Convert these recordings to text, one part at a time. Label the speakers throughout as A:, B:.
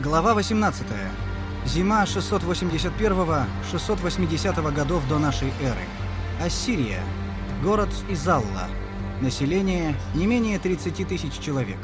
A: Глава 18. Зима 681-680 годов до нашей эры. Ассирия. Город Изалла. Население не менее 30 тысяч человек.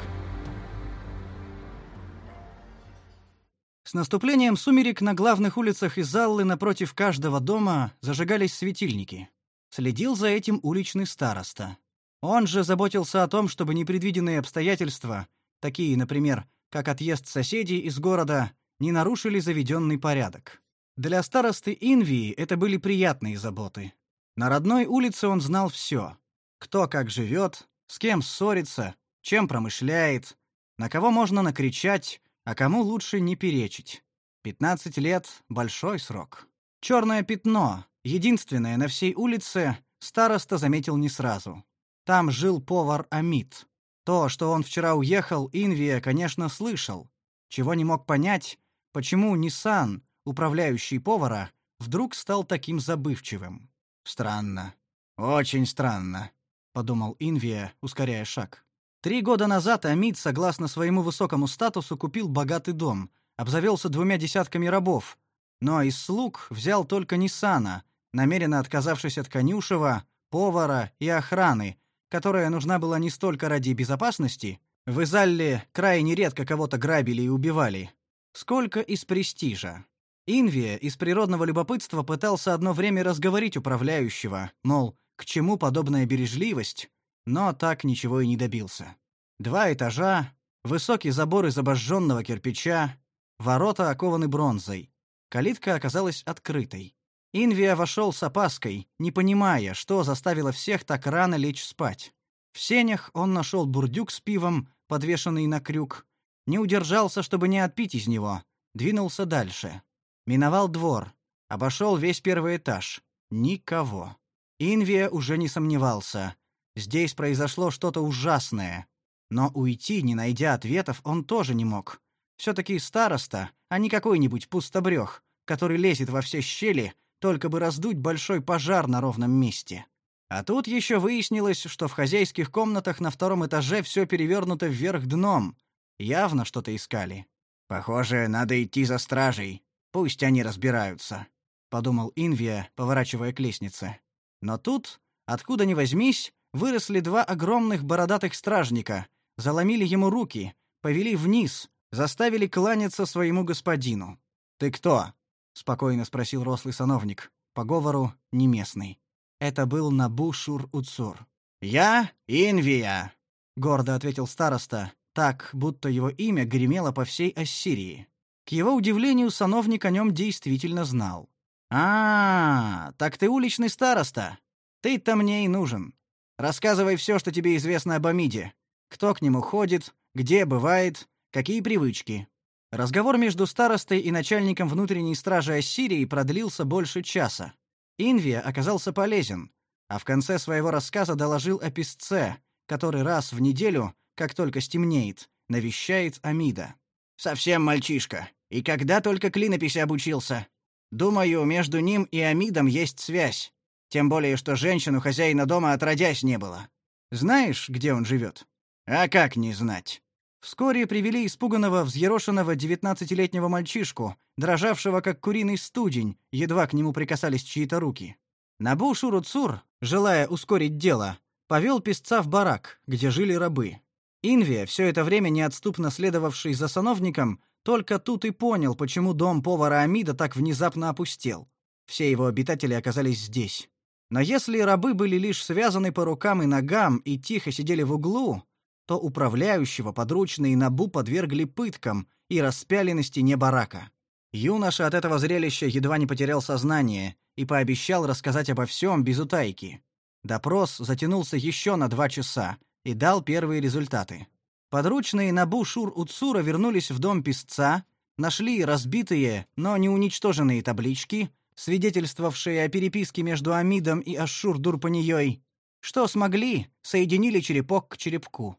A: С наступлением сумерек на главных улицах Изаллы напротив каждого дома зажигались светильники. Следил за этим уличный староста. Он же заботился о том, чтобы непредвиденные обстоятельства, такие, например, как отъезд соседей из города, не нарушили заведенный порядок. Для старосты Инвии это были приятные заботы. На родной улице он знал все: кто как живет, с кем ссорится, чем промышляет, на кого можно накричать, а кому лучше не перечить. 15 лет большой срок. Черное пятно, единственное на всей улице, староста заметил не сразу. Там жил повар Амит. То, что он вчера уехал, Инвия, конечно, слышал. Чего не мог понять, почему Нисан, управляющий повара, вдруг стал таким забывчивым. Странно. Очень странно, подумал Инвия, ускоряя шаг. Три года назад Амит, согласно своему высокому статусу, купил богатый дом, обзавелся двумя десятками рабов, но из слуг взял только Нисана, намеренно отказавшись от конюшева, повара и охраны, которая нужна была не столько ради безопасности, в Изалле крайне редко кого-то грабили и убивали, сколько из престижа. Инвия из природного любопытства пытался одно время разговорить управляющего, мол, к чему подобная бережливость, но так ничего и не добился. Два этажа, высокий забор из обожженного кирпича, ворота окованы бронзой. Калитка оказалась открытой. Инвия вошел с опаской, не понимая, что заставило всех так рано лечь спать. В сенях он нашел бурдюк с пивом, подвешенный на крюк, не удержался, чтобы не отпить из него, двинулся дальше. Миновал двор, обошел весь первый этаж. Никого. Инвия уже не сомневался. Здесь произошло что-то ужасное. Но уйти, не найдя ответов, он тоже не мог. Все-таки староста, а не какой-нибудь пустобрех, который лезет во все щели только бы раздуть большой пожар на ровном месте. А тут еще выяснилось, что в хозяйских комнатах на втором этаже все перевернуто вверх дном. Явно что-то искали. Похоже, надо идти за стражей. Пусть они разбираются, подумал Инвия, поворачивая к лестнице. Но тут, откуда ни возьмись, выросли два огромных бородатых стражника, заломили ему руки, повели вниз, заставили кланяться своему господину. Ты кто? Спокойно спросил рослый сановник, по говору не местный. Это был Набушур Уцур. Я Инвия, гордо ответил староста, так, будто его имя гремело по всей Ассирии. К его удивлению, сановник о нем действительно знал. А, так ты уличный староста. Ты-то мне и нужен. Рассказывай все, что тебе известно об Амиде. Кто к нему ходит, где бывает, какие привычки. Разговор между старостой и начальником внутренней стражи Ассирии продлился больше часа. Инвия оказался полезен, а в конце своего рассказа доложил о писце, который раз в неделю, как только стемнеет, навещает Амида. Совсем мальчишка, и когда только клинописи обучился. Думаю, между ним и Амидом есть связь. Тем более, что женщину хозяина дома отродясь не было. Знаешь, где он живет? А как не знать? Вскоре привели испуганного, взъерошенного девятнадцатилетнего мальчишку, дрожавшего как куриный студень, едва к нему прикасались чьи-то руки. Набу Шуруцур, желая ускорить дело, повел писца в барак, где жили рабы. Инвия, все это время неотступно следовавший за сановником, только тут и понял, почему дом повара Амида так внезапно опустел. Все его обитатели оказались здесь. Но если рабы были лишь связаны по рукам и ногам и тихо сидели в углу, то управляющего подручные Набу подвергли пыткам и распяли на стене барака. Юноша от этого зрелища едва не потерял сознание и пообещал рассказать обо всем без утайки. Допрос затянулся еще на два часа и дал первые результаты. Подручные Набу Шур-Уцура вернулись в дом писца, нашли разбитые, но не уничтоженные таблички, свидетельствовавшие о переписке между Амидом и Ашур-Дурпанией. Что смогли, соединили черепок к черепку.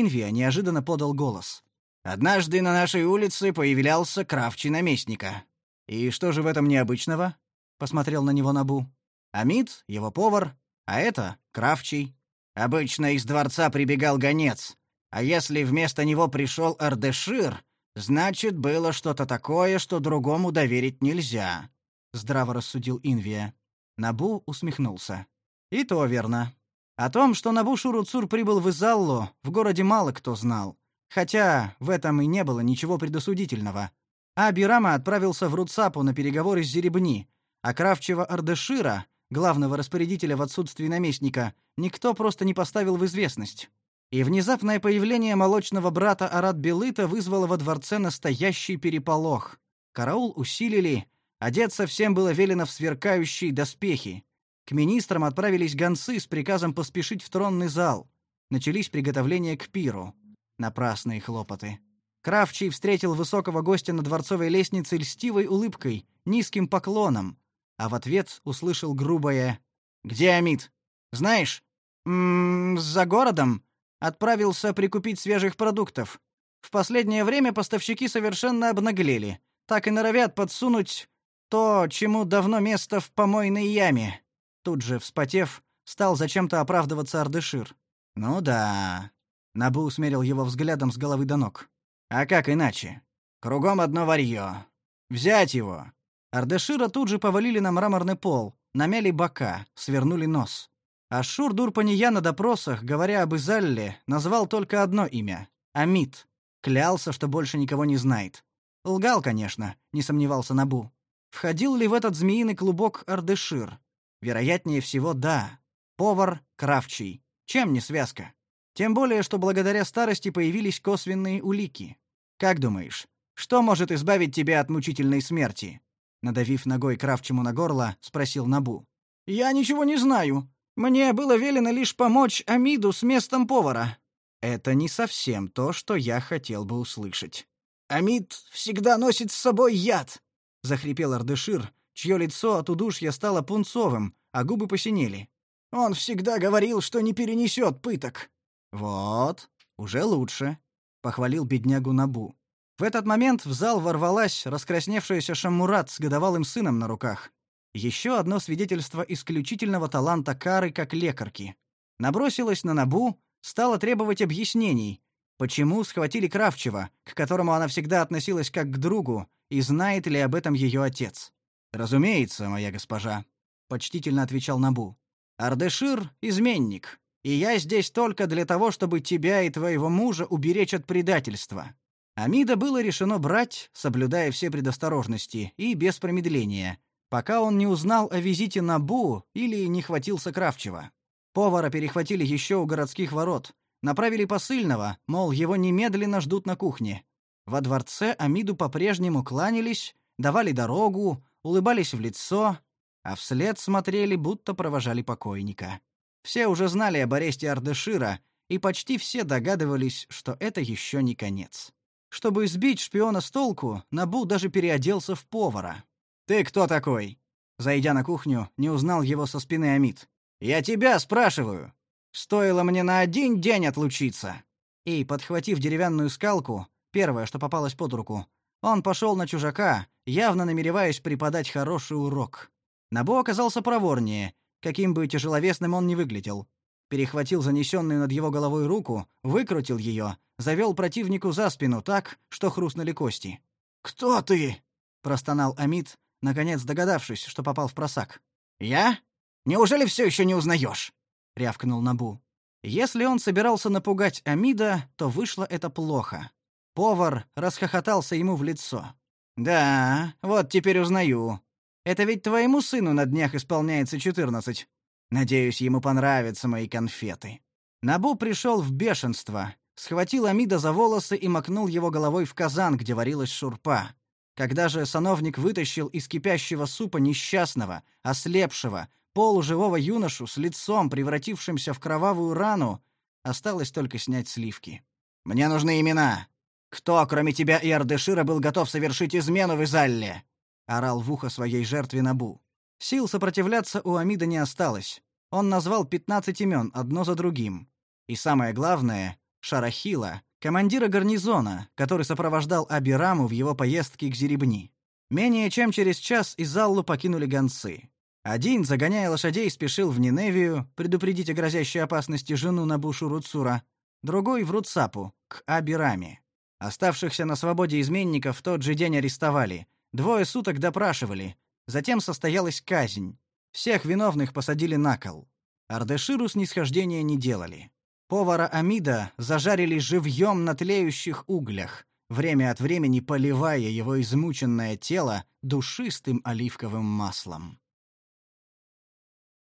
A: Инвия неожиданно подал голос. Однажды на нашей улице появлялся кравчий наместника. И что же в этом необычного? посмотрел на него Набу. Амид, его повар, а это кравчий. Обычно из дворца прибегал гонец, а если вместо него пришел Ардешир, Значит, было что-то такое, что другому доверить нельзя, здраво рассудил Инвия. Набу усмехнулся. И то верно. О том, что Набу Шуруцур прибыл в Изаллу, в городе мало кто знал. Хотя в этом и не было ничего предосудительного. А Бирама отправился в Руцапу на переговоры с Зеребни, а Кравчева Ардешира, главного распорядителя в отсутствии наместника, никто просто не поставил в известность. И внезапное появление молочного брата Арат Белыта вызвало во дворце настоящий переполох. Караул усилили, одеться всем было велено в сверкающие доспехи. К министрам отправились гонцы с приказом поспешить в тронный зал. Начались приготовления к пиру. Напрасные хлопоты. Кравчий встретил высокого гостя на дворцовой лестнице льстивой улыбкой, низким поклоном, а в ответ услышал грубое «Где Амид? Знаешь, м -м, за городом отправился прикупить свежих продуктов. В последнее время поставщики совершенно обнаглели, так и норовят подсунуть то, чему давно место в помойной яме. Тут же, вспотев, стал зачем-то оправдываться Ардышир. Ну да. Набу усмерил его взглядом с головы до ног. А как иначе? Кругом одно варьё. Взять его. Ардешира тут же повалили на мраморный пол, намяли бока, свернули нос. А Шур-Дурпания на допросах, говоря об Изалле, назвал только одно имя — Амит. Клялся, что больше никого не знает. Лгал, конечно, не сомневался Набу. Входил ли в этот змеиный клубок Ардешир? Вероятнее всего, да. Повар Кравчий. Чем не связка? Тем более, что благодаря старости появились косвенные улики. Как думаешь, что может избавить тебя от мучительной смерти? надавив ногой Кравчему на горло, спросил Набу. Я ничего не знаю. Мне было велено лишь помочь Амиду с местом повара. Это не совсем то, что я хотел бы услышать. Амид всегда носит с собой яд, захрипел Ардешир, чье лицо от удушья стало пунцовым, а губы посинели. Он всегда говорил, что не перенесет пыток. Вот, уже лучше, похвалил беднягу Набу. В этот момент в зал ворвалась раскрасневшаяся Шаммурат с годовалым сыном на руках. Еще одно свидетельство исключительного таланта Кары как лекарки. Набросилась на Набу, стала требовать объяснений, почему схватили Кравчева, к которому она всегда относилась как к другу, и знает ли об этом ее отец. «Разумеется, моя госпожа», — почтительно отвечал Набу. «Ардешир — изменник, и я здесь только для того, чтобы тебя и твоего мужа уберечь от предательства. Амида было решено брать, соблюдая все предосторожности и без промедления, пока он не узнал о визите на Бу или не хватился Кравчева. Повара перехватили еще у городских ворот, направили посыльного, мол, его немедленно ждут на кухне. Во дворце Амиду по-прежнему кланялись, давали дорогу, улыбались в лицо, а вслед смотрели, будто провожали покойника. Все уже знали об аресте Ардешира, и почти все догадывались, что это еще не конец. Чтобы сбить шпиона с толку, Набу даже переоделся в повара. «Ты кто такой?» Зайдя на кухню, не узнал его со спины Амид. «Я тебя спрашиваю. Стоило мне на один день отлучиться». И, подхватив деревянную скалку, первое, что попалось под руку, он пошел на чужака, явно намереваясь преподать хороший урок. Набу оказался проворнее, каким бы тяжеловесным он ни выглядел. Перехватил занесенную над его головой руку, выкрутил ее завел противнику за спину так, что хрустнули кости. «Кто ты?» — простонал Амид, наконец догадавшись, что попал в просак. «Я? Неужели все еще не узнаешь?» — рявкнул Набу. Если он собирался напугать Амида, то вышло это плохо. Повар расхохотался ему в лицо. «Да, вот теперь узнаю. Это ведь твоему сыну на днях исполняется четырнадцать. Надеюсь, ему понравятся мои конфеты». Набу пришел в бешенство, схватил Амида за волосы и макнул его головой в казан, где варилась шурпа. Когда же сановник вытащил из кипящего супа несчастного, ослепшего, полуживого юношу с лицом, превратившимся в кровавую рану, осталось только снять сливки. «Мне нужны имена. Кто, кроме тебя и Ардешира, был готов совершить измену в Изалле?» — орал в ухо своей жертве Набу. Сил сопротивляться у Амида не осталось. Он назвал пятнадцать имен, одно за другим. И самое главное, Шарахила, командира гарнизона, который сопровождал Абираму в его поездке к Зеребни. Менее чем через час из Заллу покинули гонцы. Один, загоняя лошадей, спешил в Ниневию предупредить о грозящей опасности жену Набушу Руцура, другой — в Руцапу, к Абираме. Оставшихся на свободе изменников в тот же день арестовали, двое суток допрашивали, затем состоялась казнь. Всех виновных посадили на кол. Ардеширу снисхождения не делали. Повара Амида зажарили живьем на тлеющих углях, время от времени поливая его измученное тело душистым оливковым маслом.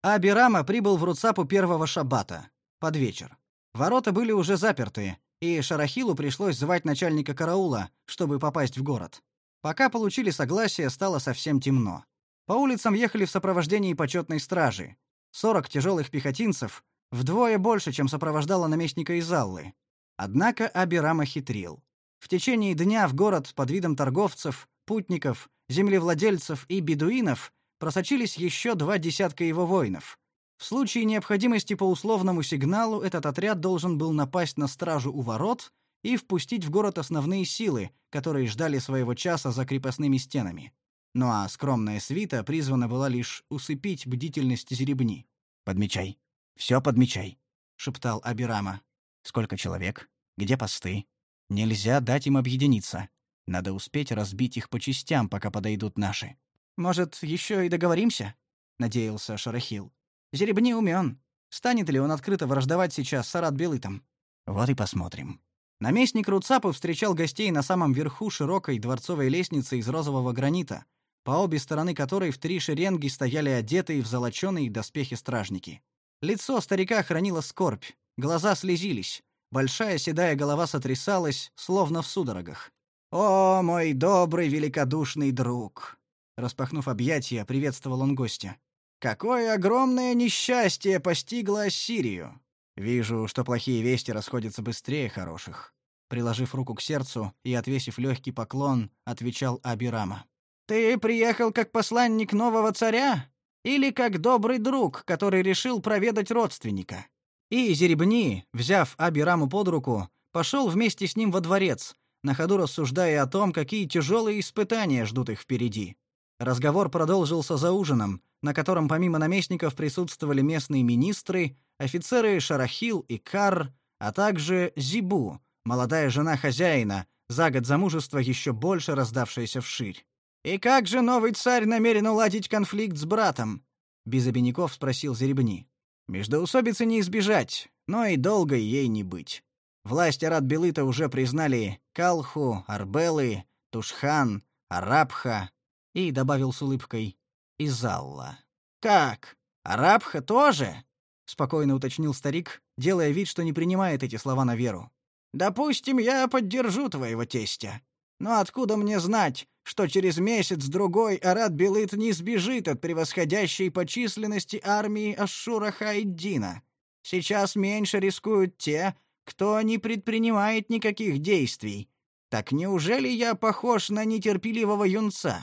A: Абирама прибыл в Руцапу первого шаббата, под вечер. Ворота были уже заперты, и Шарахилу пришлось звать начальника караула, чтобы попасть в город. Пока получили согласие, стало совсем темно. По улицам ехали в сопровождении почетной стражи. 40 тяжелых пехотинцев, вдвое больше, чем сопровождало наместника из Аллы. Однако Абирама хитрил. В течение дня в город под видом торговцев, путников, землевладельцев и бедуинов просочились еще два десятка его воинов. В случае необходимости по условному сигналу этот отряд должен был напасть на стражу у ворот и впустить в город основные силы, которые ждали своего часа за крепостными стенами. Ну а скромная свита призвана была лишь усыпить бдительность Зеребни. «Подмечай. Все подмечай», — шептал Абирама. «Сколько человек? Где посты? Нельзя дать им объединиться. Надо успеть разбить их по частям, пока подойдут наши. Может, еще и договоримся?» — надеялся Шарахил. «Зеребни умен. Станет ли он открыто враждовать сейчас с Арат Белытом? Вот и посмотрим». Наместник Руцапов встречал гостей на самом верху широкой дворцовой лестницы из розового гранита, по обе стороны которой в три шеренги стояли одетые в золоченые доспехи стражники. Лицо старика хранило скорбь, глаза слезились, большая седая голова сотрясалась, словно в судорогах. «О, мой добрый великодушный друг!» Распахнув объятия, приветствовал он гостя. «Какое огромное несчастье постигло Ассирию! Вижу, что плохие вести расходятся быстрее хороших». Приложив руку к сердцу и отвесив легкий поклон, отвечал Абирама. «Ты приехал как посланник нового царя или как добрый друг, который решил проведать родственника?» И Зеребни, взяв Абираму под руку, пошел вместе с ним во дворец, на ходу рассуждая о том, какие тяжелые испытания ждут их впереди. Разговор продолжился за ужином, на котором помимо наместников присутствовали местные министры, офицеры Шарахил и Кар, а также Зибу, молодая жена хозяина, за год замужества еще больше раздавшаяся вширь. «И как же новый царь намерен уладить конфликт с братом?» — без обиняков спросил Зеребни. «Междоусобицы не избежать, но и долго ей не быть. Власть Арат-Белыта уже признали Калху, Арбелы, Тушхан, Арабха и добавил с улыбкой «Изалла». «Как? Арабха тоже?» — спокойно уточнил старик, делая вид, что не принимает эти слова на веру. «Допустим, я поддержу твоего тестя. Но откуда мне знать, что через месяц-другой Арат Белыт не сбежит от превосходящей по численности армии Ашура Хайддина? Сейчас меньше рискуют те, кто не предпринимает никаких действий. Так неужели я похож на нетерпеливого юнца?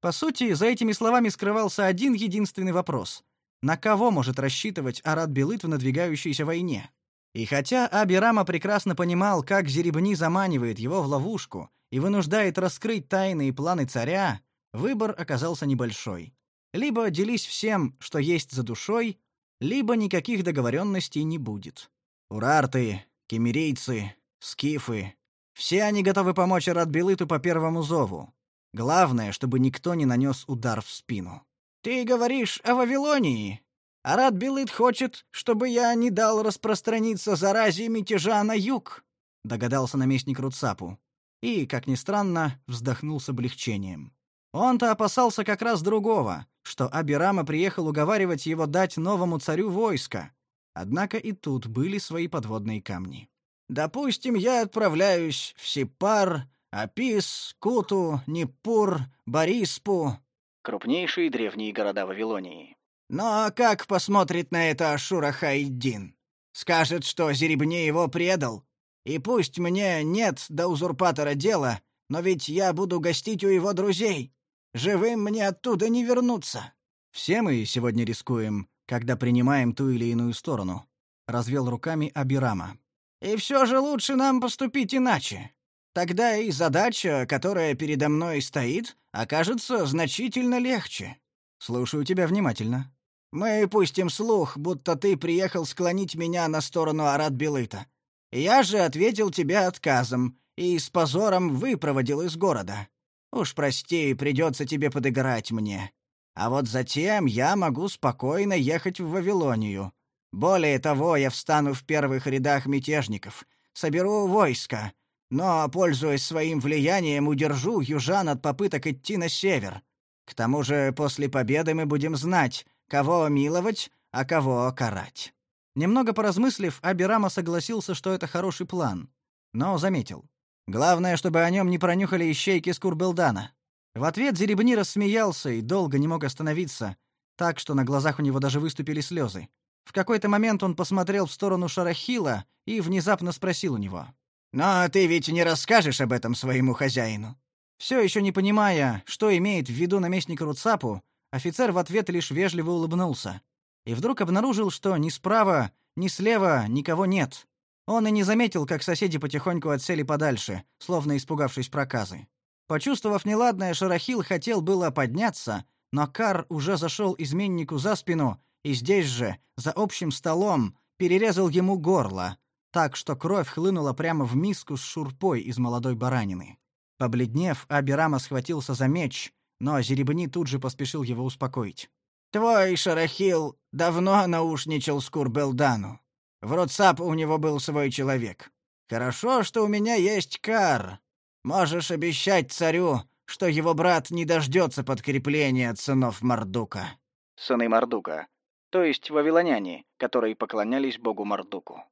A: По сути, за этими словами скрывался один единственный вопрос: на кого может рассчитывать Арат Белыт в надвигающейся войне? И хотя Абирама прекрасно понимал, как Зеребни заманивает его в ловушку и вынуждает раскрыть тайны и планы царя, выбор оказался небольшой. Либо делись всем, что есть за душой, либо никаких договоренностей не будет. Урарты, кемерийцы, скифы — все они готовы помочь Радбилыту по первому зову. Главное, чтобы никто не нанес удар в спину. «Ты говоришь о Вавилонии? Арат Белыт хочет, чтобы я не дал распространиться заразе мятежа на юг», — догадался наместник Руцапу. И, как ни странно, вздохнул с облегчением. Он-то опасался как раз другого, что Абирама приехал уговаривать его дать новому царю войско, Однако и тут были свои подводные камни. Допустим, я отправляюсь в Сипар, Апис, Куту, Ниппур, Бориспу, крупнейшие древние города Вавилонии. Но как посмотрит на это Ашура Хайдин? Скажет, что Зеребне его предал. И пусть мне нет до узурпатора дела, но ведь я буду гостить у его друзей. Живым мне оттуда не вернуться. Все мы сегодня рискуем, когда принимаем ту или иную сторону, развел руками Абирама. И все же лучше нам поступить иначе. Тогда и задача, которая передо мной стоит, окажется значительно легче. Слушаю тебя внимательно. Мы пустим слух, будто ты приехал склонить меня на сторону Арат Белыта. Я же ответил тебе отказом и с позором выпроводил из города. Уж прости, придется тебе подыграть мне. А вот затем я могу спокойно ехать в Вавилонию. Более того, я встану в первых рядах мятежников, соберу войско, но, пользуясь своим влиянием, удержу южан от попыток идти на север. К тому же после победы мы будем знать, кого миловать, а кого карать». Немного поразмыслив, Абирама согласился, что это хороший план, но заметил. Главное, чтобы о нем не пронюхали ищейки Скурбелдана. В ответ Зеребни рассмеялся и долго не мог остановиться, так что на глазах у него даже выступили слезы. В какой-то момент он посмотрел в сторону Шарахила и внезапно спросил у него. «Но ты ведь не расскажешь об этом своему хозяину?» Все еще не понимая, что имеет в виду наместник Руцапу, офицер в ответ лишь вежливо улыбнулся. И вдруг обнаружил, что ни справа, ни слева никого нет. Он и не заметил, как соседи потихоньку отсели подальше, словно испугавшись проказы. Почувствовав неладное, Шарахил хотел было подняться, но Кар уже зашел изменнику за спину и здесь же, за общим столом, перерезал ему горло, так что кровь хлынула прямо в миску с шурпой из молодой баранины. Побледнев, Абирама схватился за меч, но Зеребни тут же поспешил его успокоить. «Твой Шарахил давно наушничал с Курбелдану. В Ротсап у него был свой человек. Хорошо, что у меня есть Кар. Можешь обещать царю, что его брат не дождется подкрепления от сынов Мардука».
B: Сыны Мардука, то есть вавилоняне, которые поклонялись богу Мардуку.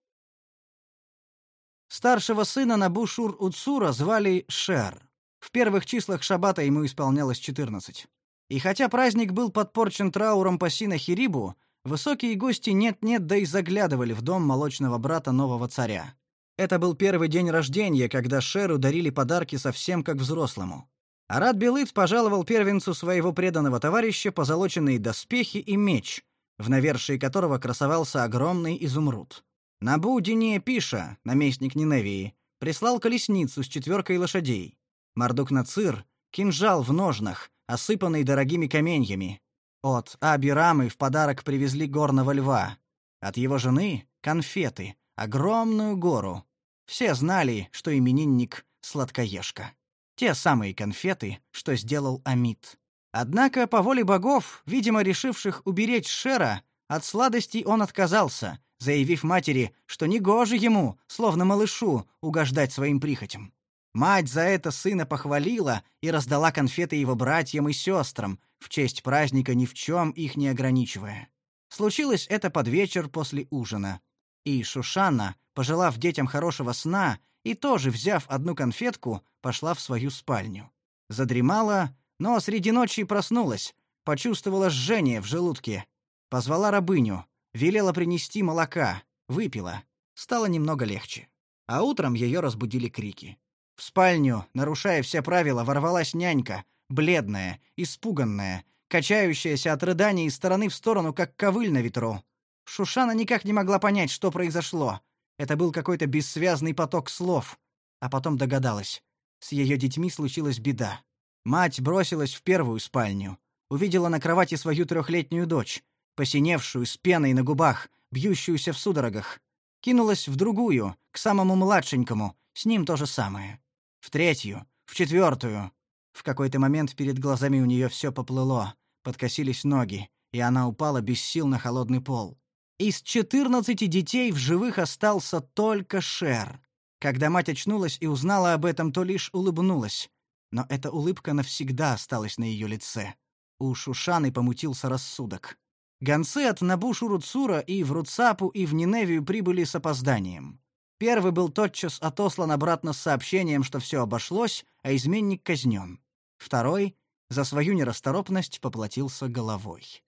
A: Старшего сына Набушур-Уцура звали Шер. В первых числах Шабата ему исполнялось 14. И хотя праздник был подпорчен трауром по Синахирибу, высокие гости нет-нет да и заглядывали в дом молочного брата нового царя. Это был первый день рождения, когда Шеру дарили подарки совсем как взрослому. Арат Белыц пожаловал первенцу своего преданного товарища позолоченные доспехи и меч, в навершии которого красовался огромный изумруд. Набу Дине Пиша, наместник Ниневии, прислал колесницу с четверкой лошадей. Мардук Нацир — кинжал в ножнах, осыпанный дорогими каменьями. От Абирамы в подарок привезли горного льва. От его жены — конфеты, огромную гору. Все знали, что именинник — сладкоежка. Те самые конфеты, что сделал Амит. Однако, по воле богов, видимо, решивших уберечь Шера, от сладостей он отказался — заявив матери, что негоже ему, словно малышу, угождать своим прихотям. Мать за это сына похвалила и раздала конфеты его братьям и сестрам, в честь праздника ни в чем их не ограничивая. Случилось это под вечер после ужина. И Шушана, пожелав детям хорошего сна и тоже взяв одну конфетку, пошла в свою спальню. Задремала, но среди ночи проснулась, почувствовала жжение в желудке. Позвала рабыню, велела принести молока, выпила. Стало немного легче. А утром ее разбудили крики. В спальню, нарушая все правила, ворвалась нянька, бледная, испуганная, качающаяся от рыданий из стороны в сторону, как ковыль на ветру. Шушана никак не могла понять, что произошло. Это был какой-то бессвязный поток слов. А потом догадалась. С ее детьми случилась беда. Мать бросилась в первую спальню. Увидела на кровати свою трехлетнюю дочь посиневшую, с пеной на губах, бьющуюся в судорогах. Кинулась в другую, к самому младшенькому, с ним то же самое. В третью, в четвертую. В какой-то момент перед глазами у нее все поплыло, подкосились ноги, и она упала без сил на холодный пол. Из четырнадцати детей в живых остался только Шер. Когда мать очнулась и узнала об этом, то лишь улыбнулась. Но эта улыбка навсегда осталась на ее лице. У Шушаны помутился рассудок. Гонцы от Набушу-Руцура и в Руцапу, и в Ниневию прибыли с опозданием. Первый был тотчас отослан обратно с сообщением, что все обошлось, а изменник казнен. Второй за свою нерасторопность поплатился головой.